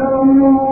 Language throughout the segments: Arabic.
لهم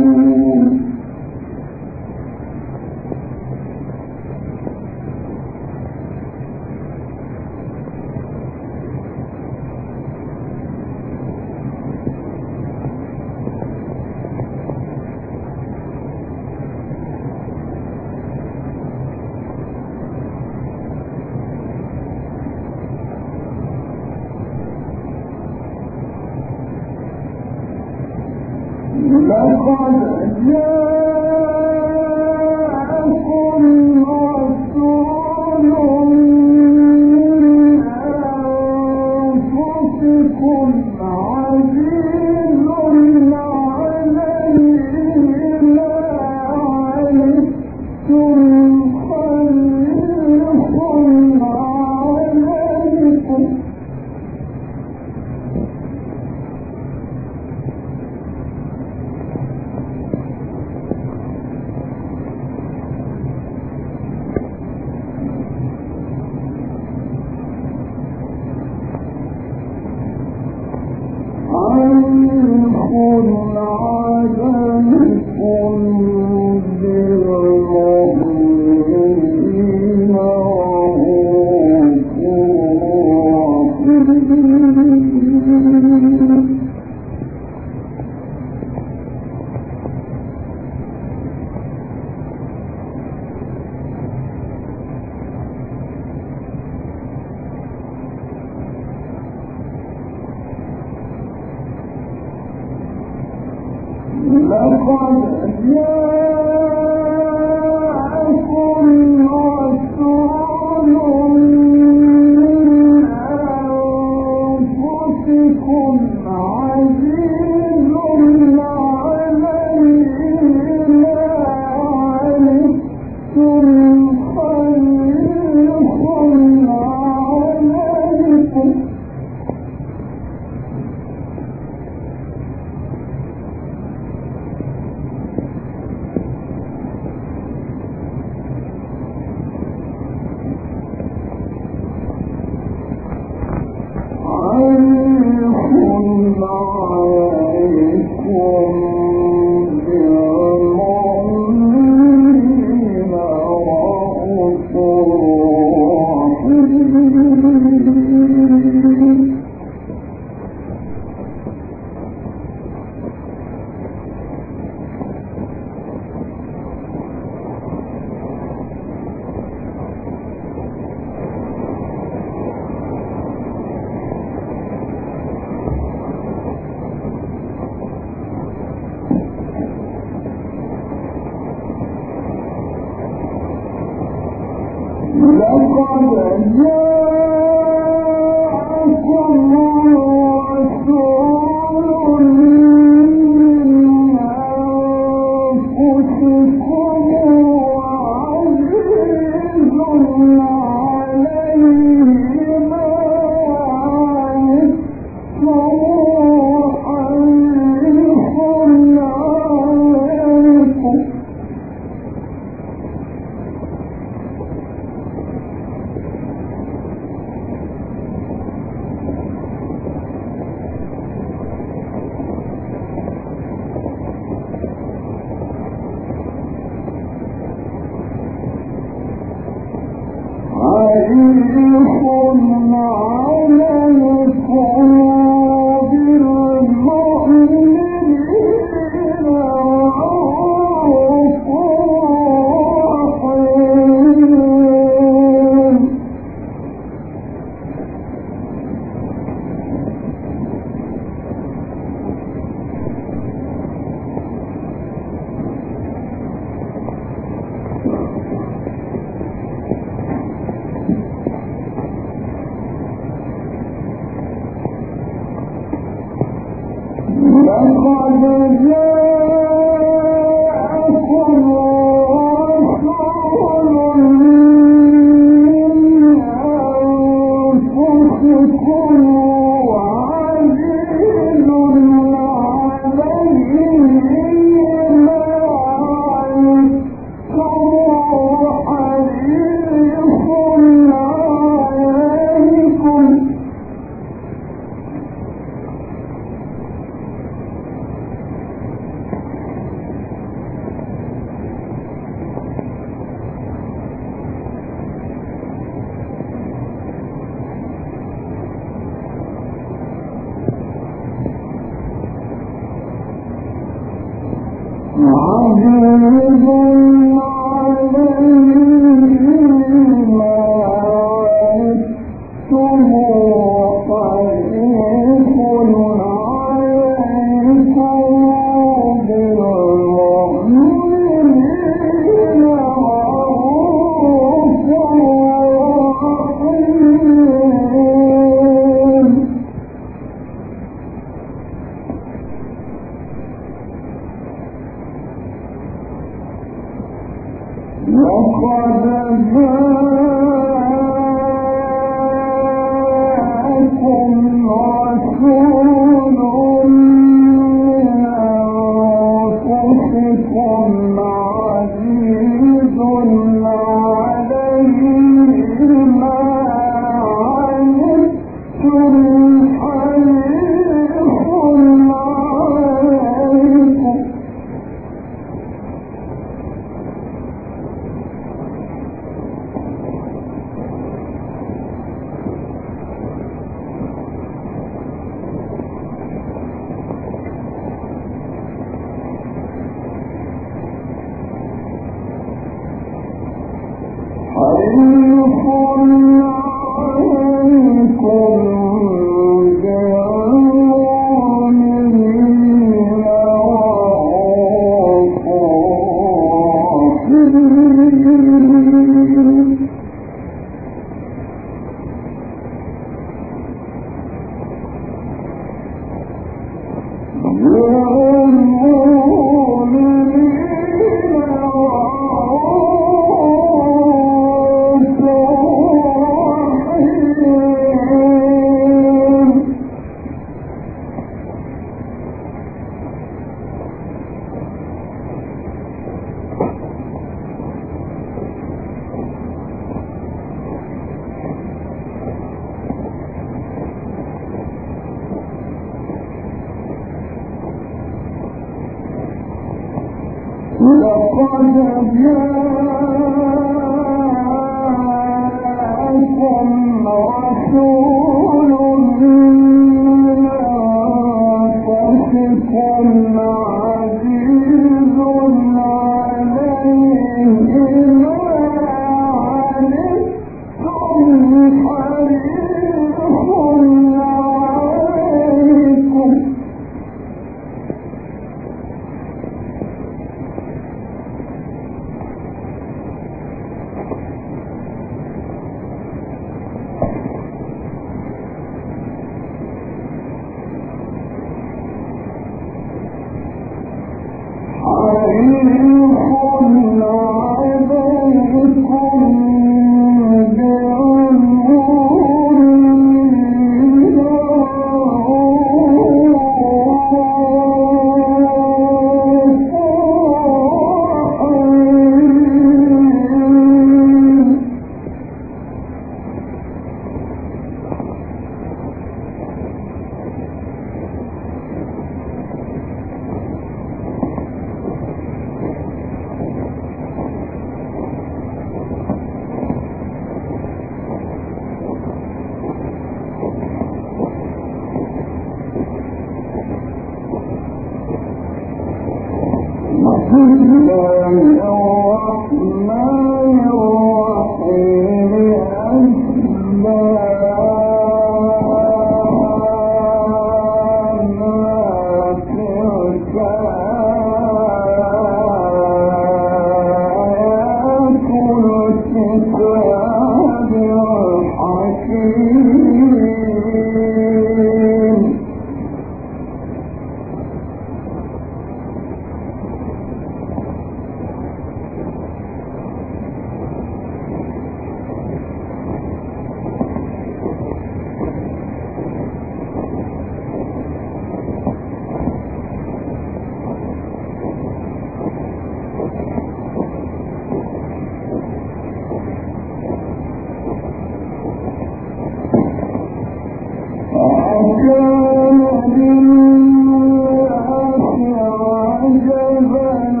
جبل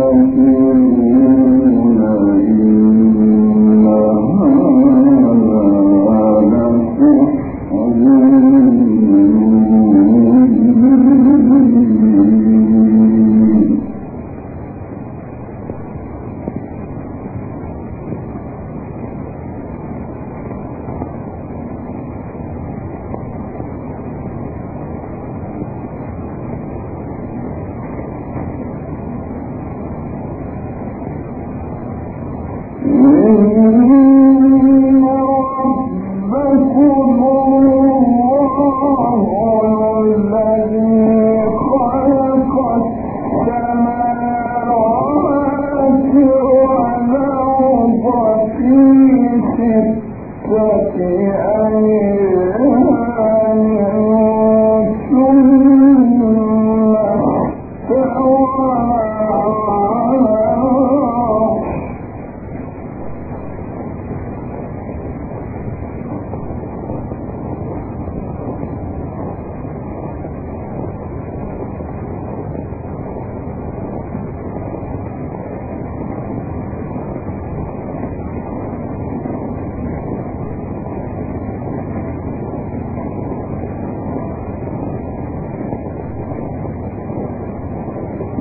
um, um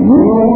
Mm-hmm.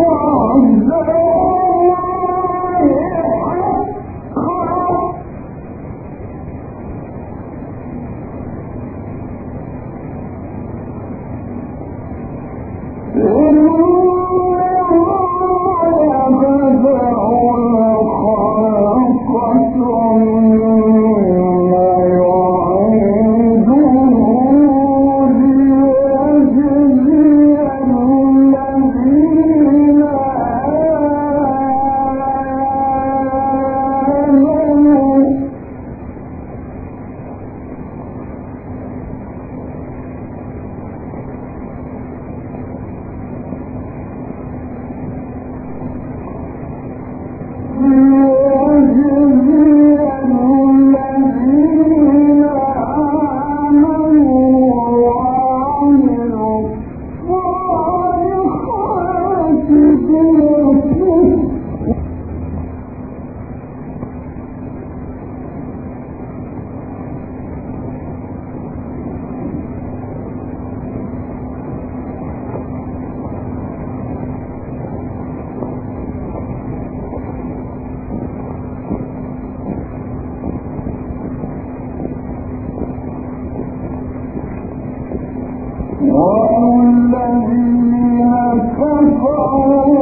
الله وَالَّذِينَ كَفَرُوا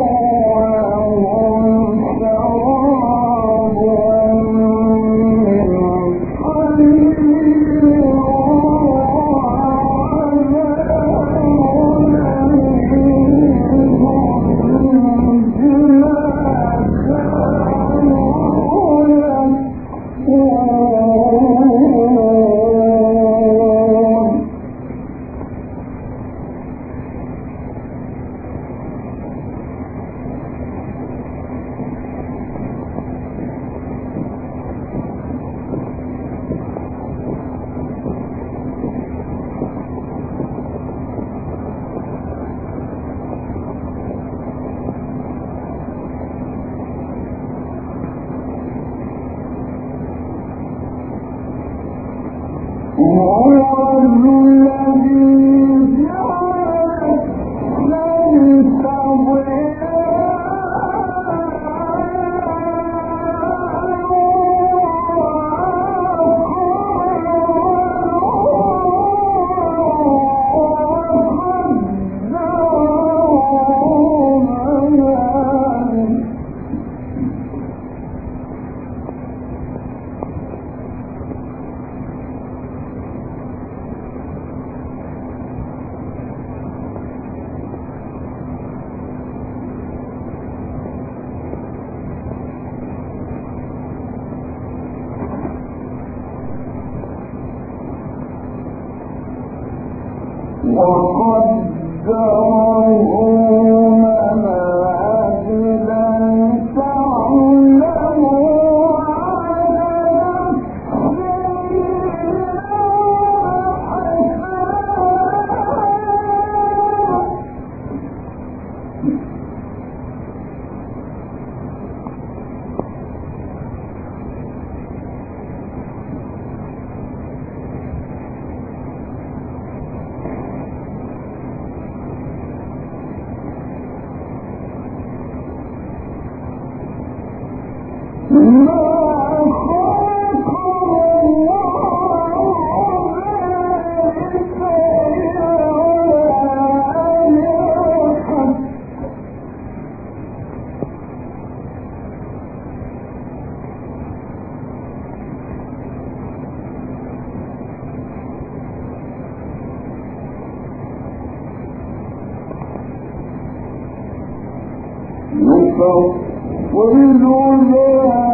Lord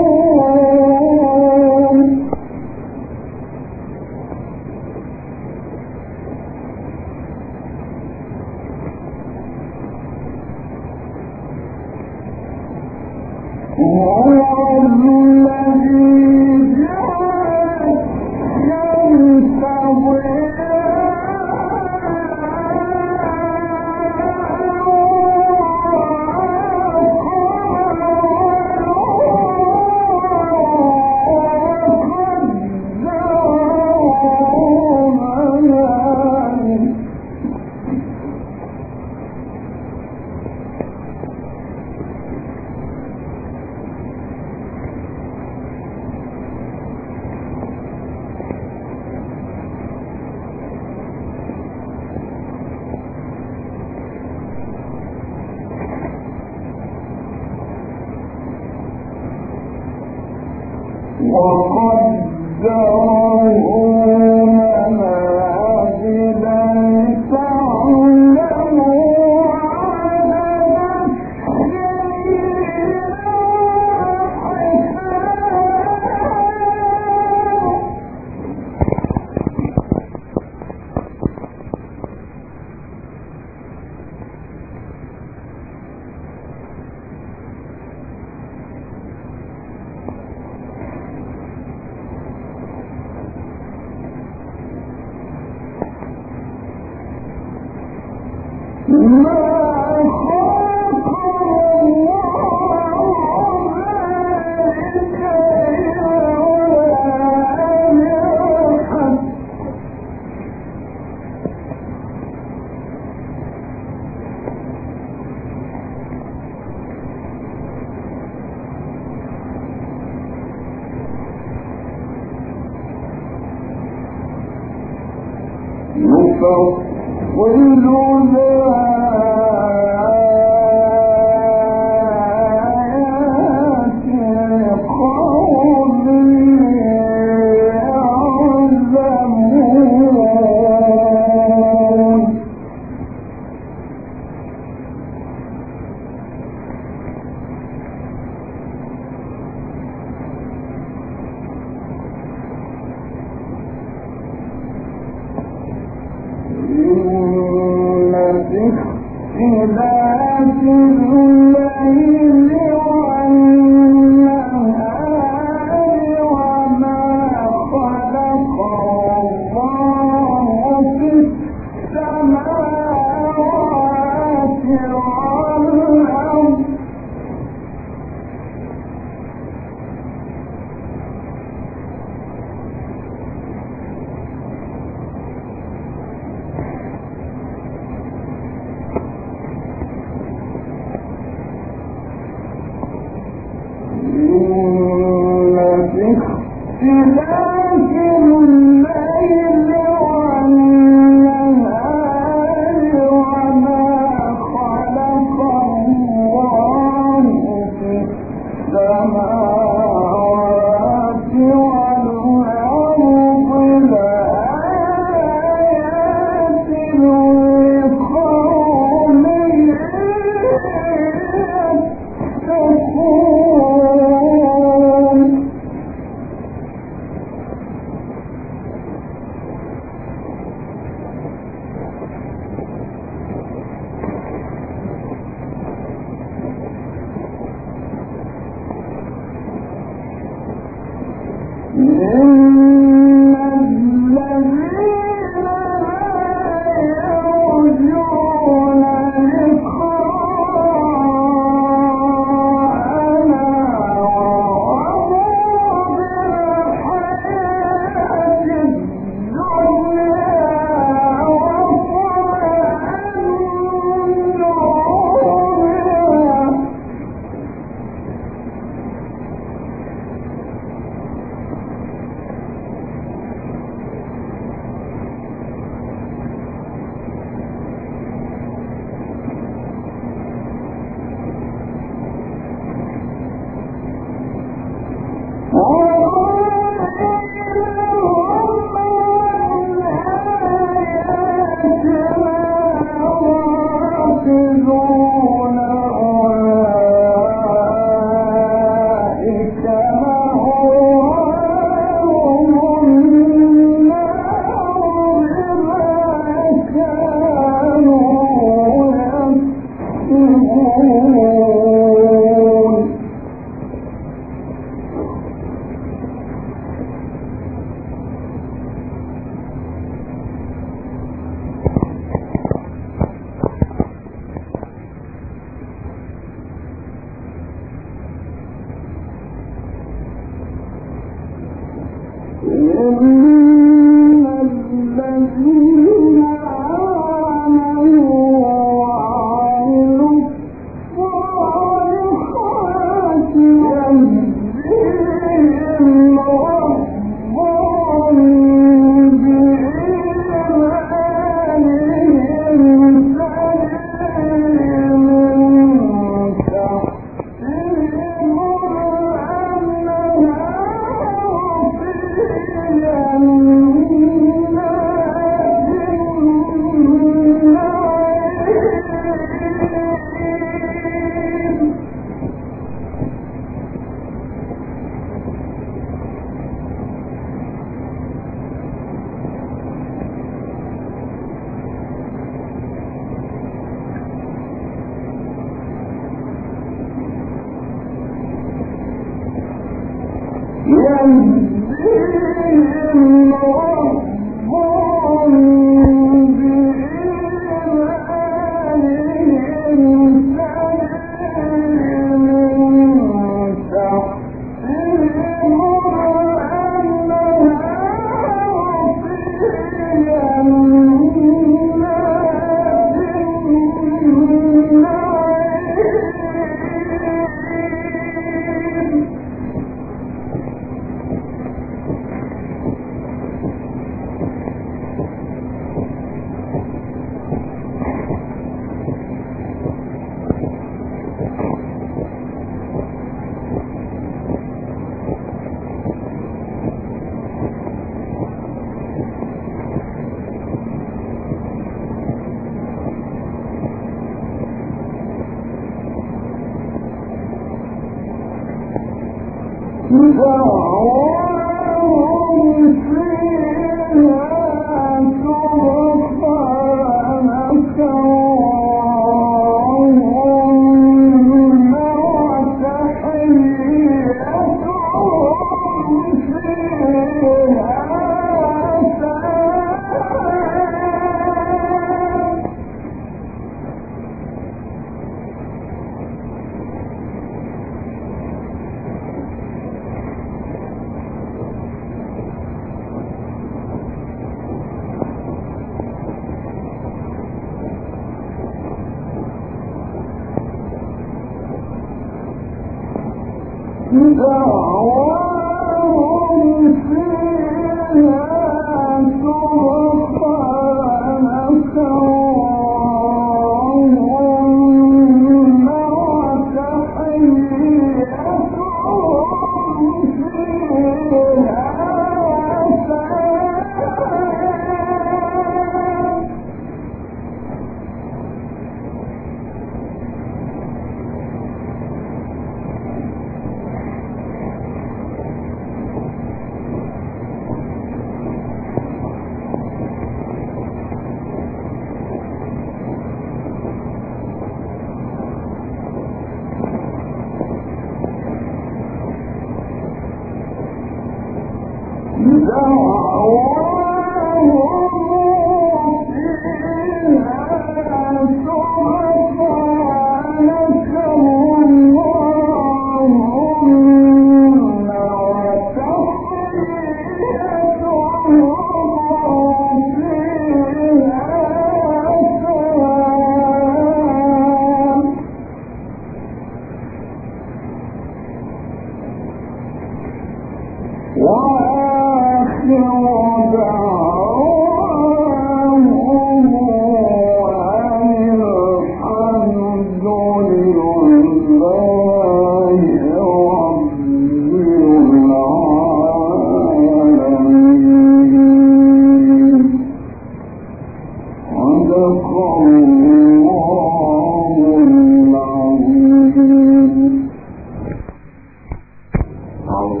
أعوذ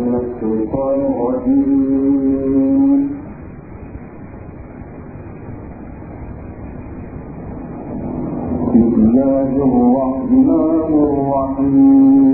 من الشيطان الرجيم بسم الله الرحمن الرحيم